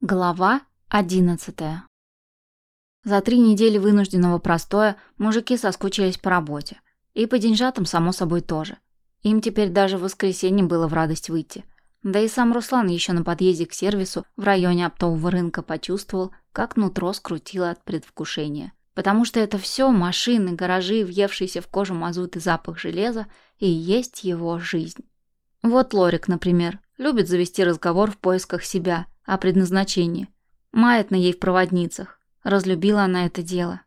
Глава одиннадцатая. За три недели вынужденного простоя мужики соскучились по работе. И по деньжатам, само собой, тоже. Им теперь даже в воскресенье было в радость выйти. Да и сам Руслан еще на подъезде к сервису в районе оптового рынка почувствовал, как нутро скрутило от предвкушения. Потому что это все машины, гаражи, въевшиеся в кожу мазут и запах железа, и есть его жизнь. Вот Лорик, например, любит завести разговор в поисках себя – о предназначении. Мает на ей в проводницах. Разлюбила она это дело.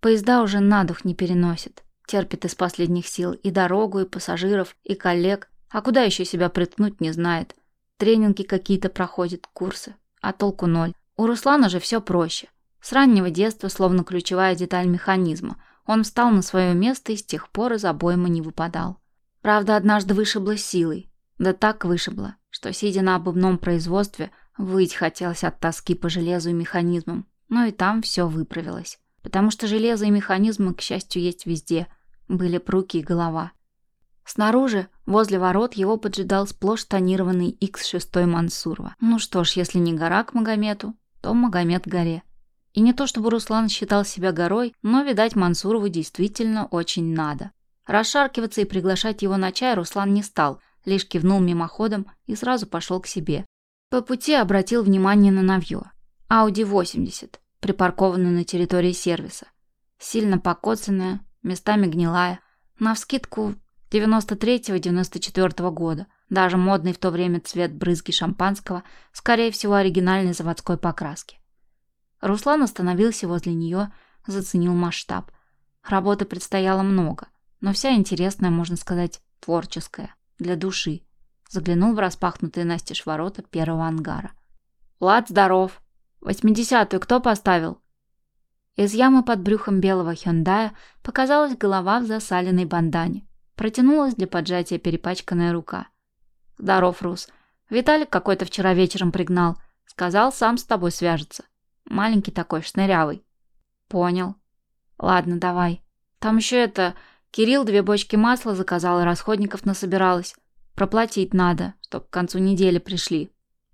Поезда уже на дух не переносит. Терпит из последних сил и дорогу, и пассажиров, и коллег. А куда еще себя приткнуть, не знает. Тренинги какие-то проходит, курсы. А толку ноль. У Руслана же все проще. С раннего детства, словно ключевая деталь механизма, он встал на свое место и с тех пор из обоймы не выпадал. Правда, однажды вышибло силой. Да так вышибло, что, сидя на обувном производстве, Выть хотелось от тоски по железу и механизмам, но и там все выправилось. Потому что железо и механизмы, к счастью, есть везде. Были руки и голова. Снаружи, возле ворот, его поджидал сплошь тонированный X6 Мансурова. Ну что ж, если не гора к Магомету, то Магомед горе. И не то чтобы Руслан считал себя горой, но, видать, Мансурову действительно очень надо. Расшаркиваться и приглашать его на чай Руслан не стал, лишь кивнул мимоходом и сразу пошел к себе. По пути обратил внимание на новье. Audi 80, припаркованную на территории сервиса. Сильно покоцанная, местами гнилая. Навскидку 93-94 года. Даже модный в то время цвет брызги шампанского, скорее всего, оригинальной заводской покраски. Руслан остановился возле нее, заценил масштаб. Работы предстояло много, но вся интересная, можно сказать, творческая, для души. Заглянул в распахнутые настежь ворота первого ангара. «Влад, здоров! Восьмидесятую кто поставил?» Из ямы под брюхом белого Хёндая показалась голова в засаленной бандане. Протянулась для поджатия перепачканная рука. «Здоров, Рус. Виталик какой-то вчера вечером пригнал. Сказал, сам с тобой свяжется. Маленький такой, шнырявый». «Понял. Ладно, давай. Там еще это... Кирилл две бочки масла заказал и расходников насобиралось. Проплатить надо, чтоб к концу недели пришли.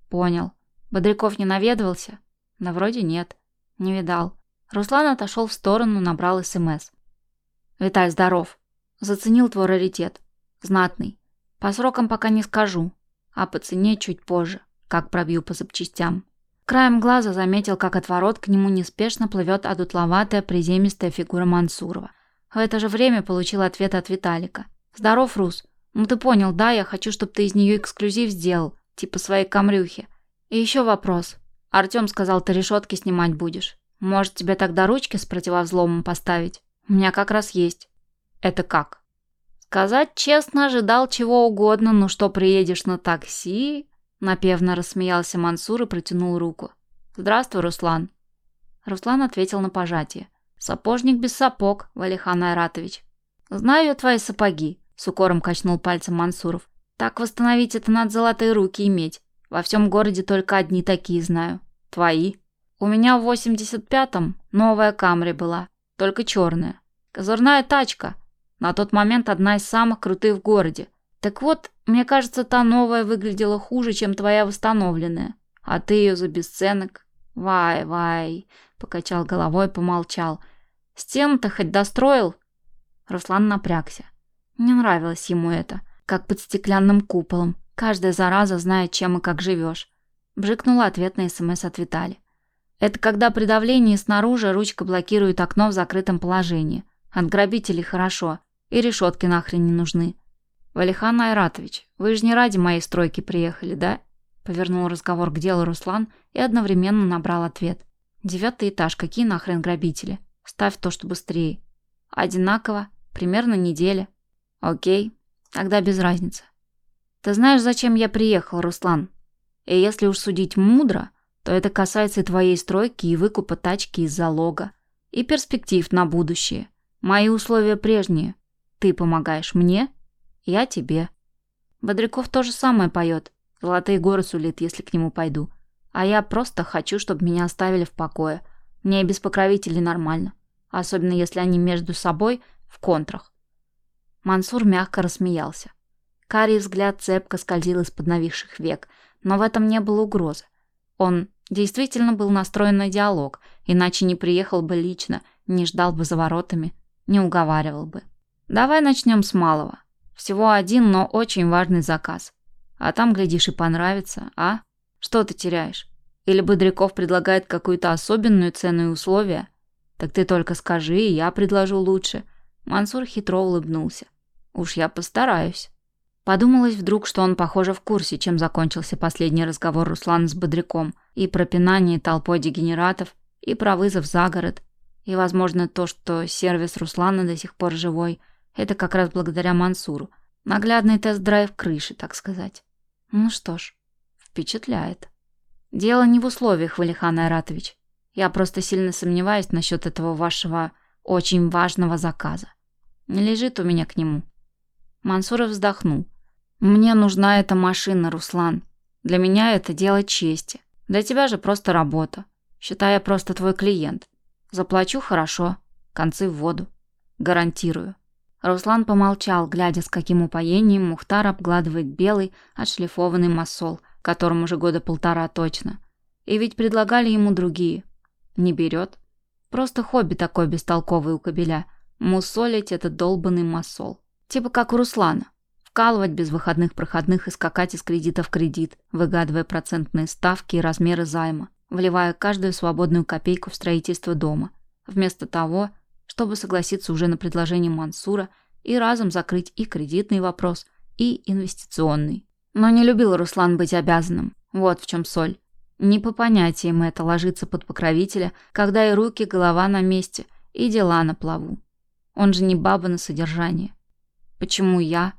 Понял. Бодряков не наведывался? Да вроде нет. Не видал. Руслан отошел в сторону, набрал СМС. Виталь, здоров. Заценил твой раритет. Знатный. По срокам пока не скажу, а по цене чуть позже, как пробью по запчастям. Краем глаза заметил, как от ворот к нему неспешно плывет одутловатая приземистая фигура Мансурова. В это же время получил ответ от Виталика. «Здоров, Рус. Ну ты понял, да? Я хочу, чтобы ты из нее эксклюзив сделал, типа своей камрюхи. И еще вопрос. Артем сказал, ты решетки снимать будешь. Может, тебе тогда ручки с противовзломом поставить? У меня как раз есть. Это как? Сказать честно, ожидал чего угодно, но что приедешь на такси? Напевно рассмеялся Мансур и протянул руку. Здравствуй, Руслан. Руслан ответил на пожатие. Сапожник без сапог, Валихан Айратович. Знаю я твои сапоги. С укором качнул пальцем Мансуров. Так восстановить это надо золотые руки иметь. Во всем городе только одни такие знаю. Твои. У меня в 85-м новая Камри была, только черная. Козырная тачка. На тот момент одна из самых крутых в городе. Так вот, мне кажется, та новая выглядела хуже, чем твоя восстановленная. А ты ее за бесценок. Вай, вай, покачал головой, помолчал. Стену-то хоть достроил? Руслан напрягся. Не нравилось ему это, как под стеклянным куполом. Каждая зараза знает, чем и как живешь. Бжикнула ответ на СМС от Витали. Это когда при давлении снаружи ручка блокирует окно в закрытом положении. От грабителей хорошо. И решетки нахрен не нужны. Валихан Айратович, вы же не ради моей стройки приехали, да? Повернул разговор к делу Руслан и одновременно набрал ответ. Девятый этаж, какие нахрен грабители? Ставь то, что быстрее. Одинаково, примерно неделя. Окей, тогда без разницы. Ты знаешь, зачем я приехал, Руслан? И если уж судить мудро, то это касается и твоей стройки и выкупа тачки из залога. И перспектив на будущее. Мои условия прежние. Ты помогаешь мне, я тебе. Бодряков то же самое поет. Золотые горы сулит, если к нему пойду. А я просто хочу, чтобы меня оставили в покое. Мне и без покровителей нормально. Особенно если они между собой в контрах. Мансур мягко рассмеялся. Карий взгляд цепко скользил из-под нависших век, но в этом не было угрозы. Он Действительно был настроен на диалог, иначе не приехал бы лично, не ждал бы за воротами, не уговаривал бы. Давай начнем с малого. Всего один, но очень важный заказ. А там, глядишь, и понравится, а? Что ты теряешь? Или Бодряков предлагает какую-то особенную цену и условия? Так ты только скажи, и я предложу лучше. Мансур хитро улыбнулся. Уж я постараюсь. Подумалось вдруг, что он, похоже, в курсе, чем закончился последний разговор Руслана с Бодряком, и про пинание толпой дегенератов, и про вызов за город, и, возможно, то, что сервис Руслана до сих пор живой, это как раз благодаря Мансуру. Наглядный тест-драйв крыши, так сказать. Ну что ж, впечатляет. Дело не в условиях, Валихан Айратович. Я просто сильно сомневаюсь насчет этого вашего очень важного заказа. Не лежит у меня к нему. Мансуров вздохнул. Мне нужна эта машина, Руслан. Для меня это дело чести. Для тебя же просто работа. Считай, я просто твой клиент. Заплачу хорошо. Концы в воду. Гарантирую. Руслан помолчал, глядя, с каким упоением Мухтар обгладывает белый, отшлифованный массол, которому уже года полтора точно. И ведь предлагали ему другие. Не берет. Просто хобби такой бестолковый у кобеля. Мусолить этот долбанный массол. Типа как у Руслана. Вкалывать без выходных проходных и скакать из кредита в кредит, выгадывая процентные ставки и размеры займа, вливая каждую свободную копейку в строительство дома, вместо того, чтобы согласиться уже на предложение Мансура и разом закрыть и кредитный вопрос, и инвестиционный. Но не любил Руслан быть обязанным. Вот в чем соль. Не по понятиям это ложиться под покровителя, когда и руки, голова на месте, и дела на плаву. Он же не баба на содержание. Почему я?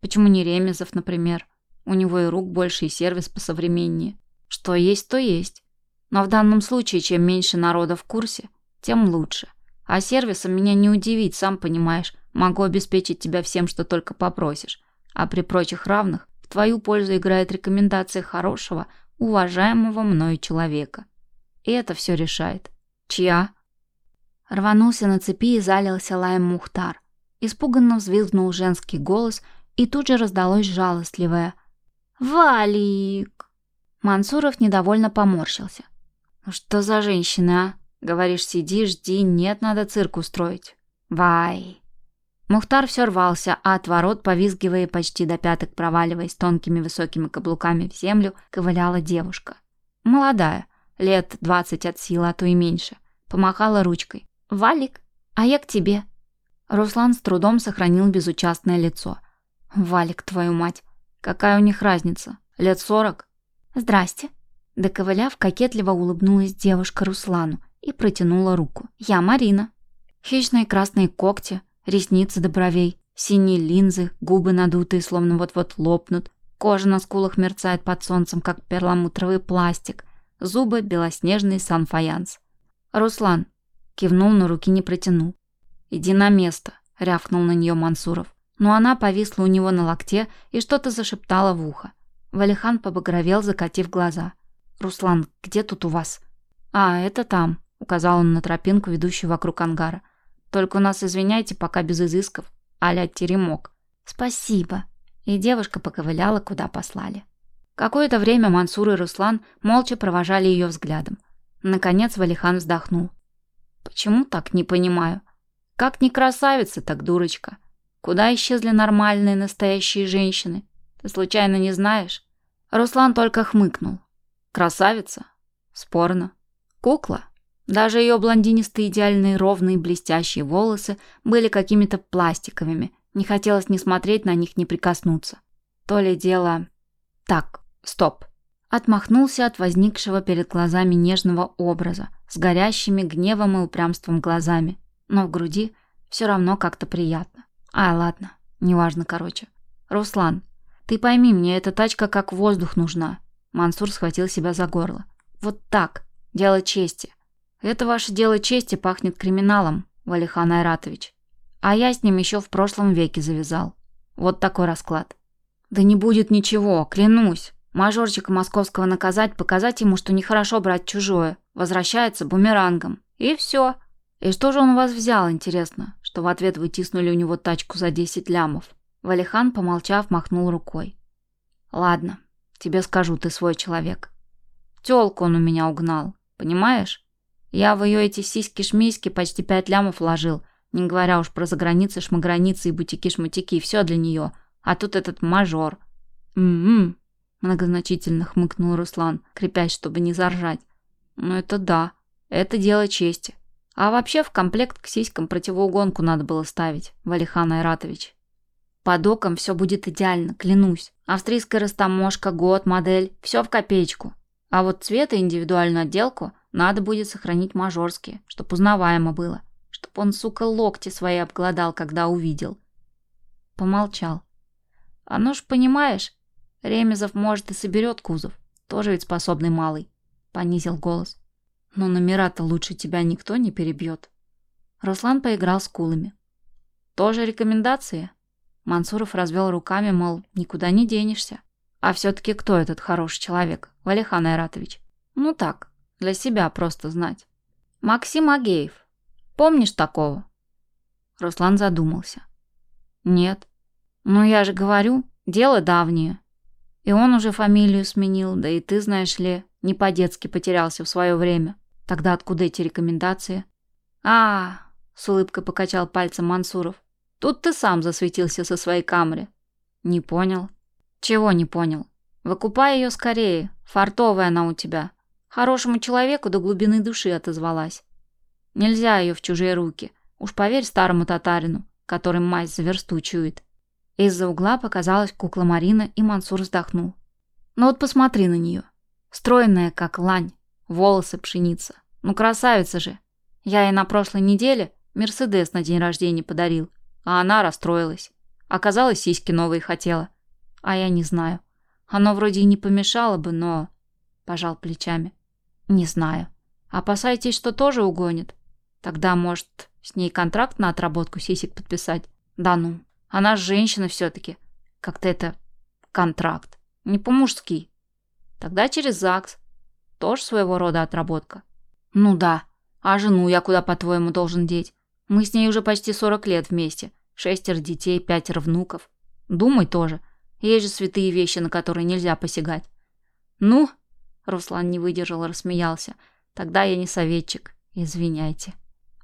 Почему не Ремезов, например? У него и рук больше, и сервис посовременнее. Что есть, то есть. Но в данном случае, чем меньше народа в курсе, тем лучше. А сервисом меня не удивить, сам понимаешь. Могу обеспечить тебя всем, что только попросишь. А при прочих равных в твою пользу играет рекомендация хорошего, уважаемого мною человека. И это все решает. Чья? Рванулся на цепи и залился лаем Мухтар. Испуганно взвизгнул женский голос, и тут же раздалось жалостливое «Валик!». Мансуров недовольно поморщился. «Ну что за женщина, а? Говоришь, сиди, жди, нет, надо цирк устроить. Вай!» Мухтар все рвался, а от ворот, повизгивая почти до пяток, проваливаясь тонкими высокими каблуками в землю, ковыляла девушка. Молодая, лет двадцать от силы, а то и меньше. Помахала ручкой. «Валик, а я к тебе». Руслан с трудом сохранил безучастное лицо. «Валик, твою мать! Какая у них разница? Лет сорок?» «Здрасте!» Доковыляв, кокетливо улыбнулась девушка Руслану и протянула руку. «Я Марина». Хищные красные когти, ресницы до бровей, синие линзы, губы надутые, словно вот-вот лопнут, кожа на скулах мерцает под солнцем, как перламутровый пластик, зубы белоснежный санфаянс. «Руслан!» Кивнул, но руки не протянул. «Иди на место», — рявкнул на нее Мансуров. Но она повисла у него на локте и что-то зашептала в ухо. Валихан побагровел, закатив глаза. «Руслан, где тут у вас?» «А, это там», — указал он на тропинку, ведущую вокруг ангара. «Только у нас, извиняйте, пока без изысков. Аля теремок». «Спасибо». И девушка поковыляла, куда послали. Какое-то время Мансур и Руслан молча провожали ее взглядом. Наконец Валихан вздохнул. «Почему так, не понимаю?» Как не красавица, так дурочка. Куда исчезли нормальные настоящие женщины? Ты случайно не знаешь? Руслан только хмыкнул. Красавица? Спорно. Кукла? Даже ее блондинистые идеальные ровные блестящие волосы были какими-то пластиковыми. Не хотелось ни смотреть на них, ни прикоснуться. То ли дело... Так, стоп. Отмахнулся от возникшего перед глазами нежного образа с горящими гневом и упрямством глазами но в груди все равно как-то приятно. А, ладно, неважно, короче. Руслан, ты пойми, мне эта тачка как воздух нужна. Мансур схватил себя за горло. Вот так, дело чести. Это ваше дело чести пахнет криминалом, Валихан Айратович. А я с ним еще в прошлом веке завязал. Вот такой расклад. Да не будет ничего, клянусь. Мажорчика московского наказать, показать ему, что нехорошо брать чужое. Возвращается бумерангом. И все. «И что же он вас взял, интересно, что в ответ вы тиснули у него тачку за 10 лямов?» Валихан, помолчав, махнул рукой. «Ладно, тебе скажу, ты свой человек. Тёлку он у меня угнал, понимаешь? Я в ее эти сиськи-шмиськи почти пять лямов вложил, не говоря уж про заграницы, шмаграницы и бутики-шмутики, все для нее. А тут этот мажор. «М-м-м», многозначительно хмыкнул Руслан, крепясь, чтобы не заржать. «Ну это да, это дело чести. А вообще в комплект к сиськам противоугонку надо было ставить, Валихан Айратович. Под оком все будет идеально, клянусь. Австрийская растаможка, год, модель, все в копеечку. А вот цвет и индивидуальную отделку надо будет сохранить мажорские, чтоб узнаваемо было. Чтоб он, сука, локти свои обглодал, когда увидел. Помолчал. А ну ж, понимаешь, Ремезов, может, и соберет кузов. Тоже ведь способный малый. Понизил голос. Но номера-то лучше тебя никто не перебьет. Руслан поиграл с кулами. Тоже рекомендации? Мансуров развел руками, мол, никуда не денешься. А все-таки кто этот хороший человек, Валихан Айратович? Ну так, для себя просто знать. Максим Агеев. Помнишь такого? Руслан задумался. Нет. Ну я же говорю, дело давнее. И он уже фамилию сменил, да и ты, знаешь ли, не по-детски потерялся в свое время. Тогда откуда эти рекомендации? А, с улыбкой покачал пальцем Мансуров. Тут ты сам засветился со своей камеры. Не понял. Чего не понял? Выкупай ее скорее. Фартовая она у тебя. Хорошему человеку до глубины души отозвалась. Нельзя ее в чужие руки. Уж поверь старому татарину, который мазь за версту чует. Из-за угла показалась кукла Марина, и Мансур вздохнул. Ну вот посмотри на нее. Стройная, как лань. Волосы пшеница. Ну, красавица же. Я ей на прошлой неделе Мерседес на день рождения подарил, а она расстроилась. Оказалось, сиськи новые хотела. А я не знаю. Оно вроде и не помешало бы, но... Пожал плечами. Не знаю. Опасайтесь, что тоже угонит. Тогда, может, с ней контракт на отработку сисек подписать? Да ну. Она женщина все-таки. Как-то это... Контракт. Не по-мужски. Тогда через ЗАГС. Тоже своего рода отработка. Ну да. А жену я куда, по-твоему, должен деть? Мы с ней уже почти 40 лет вместе. Шестеро детей, пятеро внуков. Думай тоже. Есть же святые вещи, на которые нельзя посягать. Ну, Руслан не выдержал и рассмеялся. Тогда я не советчик. Извиняйте.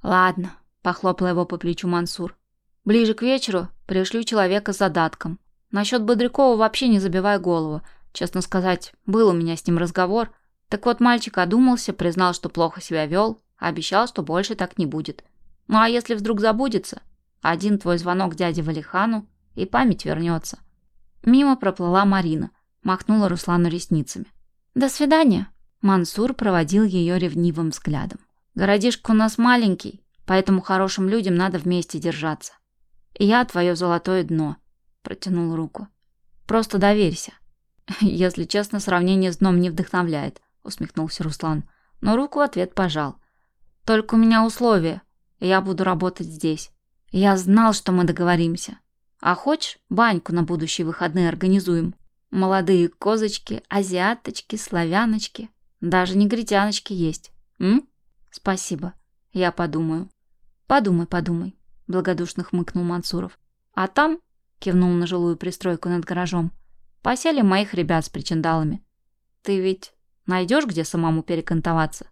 Ладно, похлопал его по плечу Мансур. Ближе к вечеру пришлю человека с задатком. Насчет Бодрякова вообще не забивай голову. Честно сказать, был у меня с ним разговор. Так вот, мальчик одумался, признал, что плохо себя вел, обещал, что больше так не будет. Ну а если вдруг забудется? Один твой звонок дяде Валихану, и память вернется. Мимо проплыла Марина, махнула Руслану ресницами. «До свидания!» Мансур проводил ее ревнивым взглядом. «Городишко у нас маленький, поэтому хорошим людям надо вместе держаться. Я твое золотое дно», – протянул руку. «Просто доверься». «Если честно, сравнение с дном не вдохновляет усмехнулся Руслан, но руку в ответ пожал. Только у меня условие. Я буду работать здесь. Я знал, что мы договоримся. А хочешь, баньку на будущие выходные организуем? Молодые козочки, азиаточки, славяночки, даже негритяночки есть. М? Спасибо. Я подумаю. Подумай, подумай, благодушно хмыкнул Мансуров. А там, кивнул на жилую пристройку над гаражом, посели моих ребят с причиндалами. Ты ведь Найдешь, где самому перекантоваться?